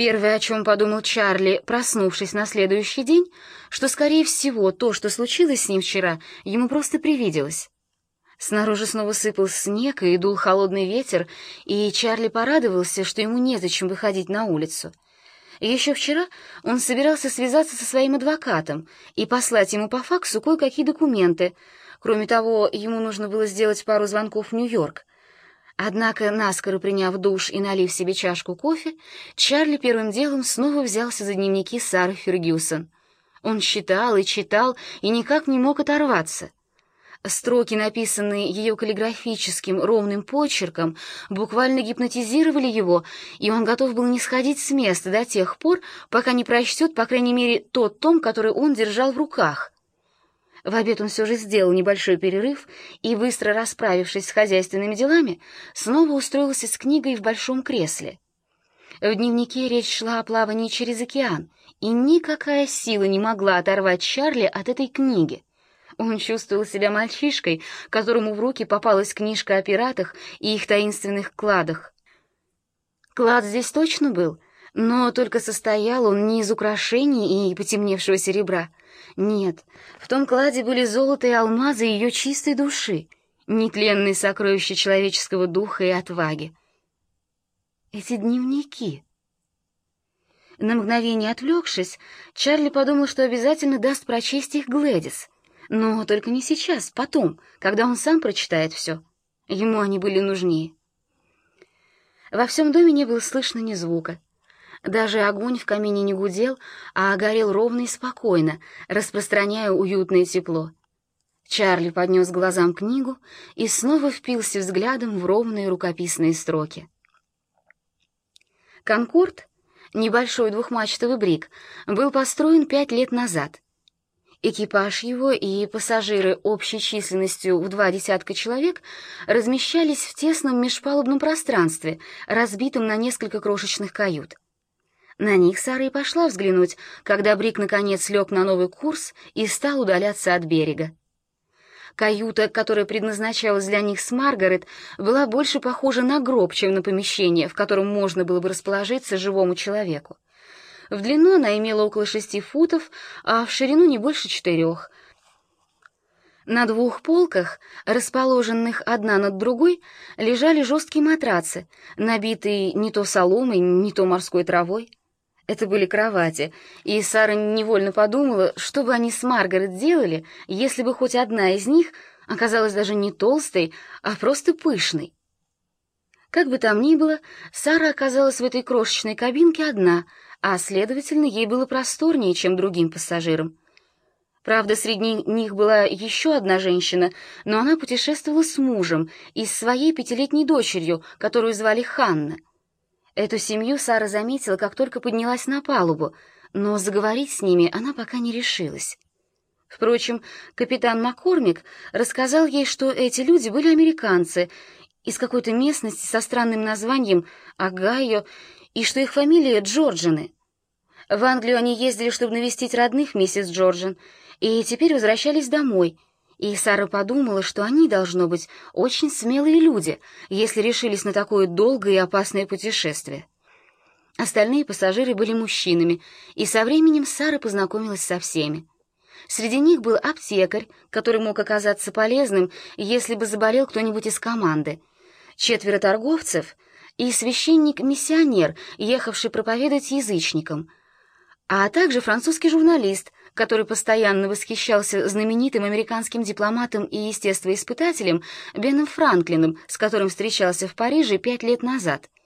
Первое, о чем подумал Чарли, проснувшись на следующий день, что, скорее всего, то, что случилось с ним вчера, ему просто привиделось. Снаружи снова сыпал снег и дул холодный ветер, и Чарли порадовался, что ему незачем выходить на улицу. Еще вчера он собирался связаться со своим адвокатом и послать ему по факсу кое-какие документы. Кроме того, ему нужно было сделать пару звонков в Нью-Йорк. Однако, наскоро приняв душ и налив себе чашку кофе, Чарли первым делом снова взялся за дневники Сары Фергюсон. Он читал и читал и никак не мог оторваться — Строки, написанные ее каллиграфическим ровным почерком, буквально гипнотизировали его, и он готов был не сходить с места до тех пор, пока не прочтет, по крайней мере, тот том, который он держал в руках. В обед он все же сделал небольшой перерыв и, быстро расправившись с хозяйственными делами, снова устроился с книгой в большом кресле. В дневнике речь шла о плавании через океан, и никакая сила не могла оторвать Чарли от этой книги. Он чувствовал себя мальчишкой, которому в руки попалась книжка о пиратах и их таинственных кладах. Клад здесь точно был, но только состоял он не из украшений и потемневшего серебра. Нет, в том кладе были золото и алмазы ее чистой души, нетленные сокровища человеческого духа и отваги. Эти дневники... На мгновение отвлекшись, Чарли подумал, что обязательно даст прочесть их Глэдис — но только не сейчас, потом, когда он сам прочитает все. Ему они были нужнее. Во всем доме не было слышно ни звука. Даже огонь в камине не гудел, а горел ровно и спокойно, распространяя уютное тепло. Чарли поднес глазам книгу и снова впился взглядом в ровные рукописные строки. «Конкорд», небольшой двухмачтовый брик, был построен пять лет назад — Экипаж его и пассажиры общей численностью в два десятка человек размещались в тесном межпалубном пространстве, разбитом на несколько крошечных кают. На них Сара и пошла взглянуть, когда Брик наконец лег на новый курс и стал удаляться от берега. Каюта, которая предназначалась для них с Маргарет, была больше похожа на гроб, чем на помещение, в котором можно было бы расположиться живому человеку. В длину она имела около шести футов, а в ширину не больше четырех. На двух полках, расположенных одна над другой, лежали жесткие матрацы, набитые не то соломой, не то морской травой. Это были кровати, и Сара невольно подумала, что бы они с Маргарет делали, если бы хоть одна из них оказалась даже не толстой, а просто пышной. Как бы там ни было, Сара оказалась в этой крошечной кабинке одна — а, следовательно, ей было просторнее, чем другим пассажирам. Правда, среди них была еще одна женщина, но она путешествовала с мужем и с своей пятилетней дочерью, которую звали Ханна. Эту семью Сара заметила, как только поднялась на палубу, но заговорить с ними она пока не решилась. Впрочем, капитан Маккормик рассказал ей, что эти люди были американцы из какой-то местности со странным названием Огайо и что их фамилия Джорджины. В Англию они ездили, чтобы навестить родных миссис Джорджин, и теперь возвращались домой. И Сара подумала, что они, должно быть, очень смелые люди, если решились на такое долгое и опасное путешествие. Остальные пассажиры были мужчинами, и со временем Сара познакомилась со всеми. Среди них был аптекарь, который мог оказаться полезным, если бы заболел кто-нибудь из команды. Четверо торговцев — и священник-миссионер, ехавший проповедовать язычникам, а также французский журналист, который постоянно восхищался знаменитым американским дипломатом и естествоиспытателем Беном Франклином, с которым встречался в Париже пять лет назад —